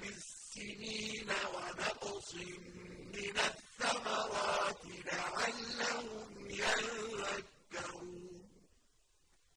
بالسنين ونقص من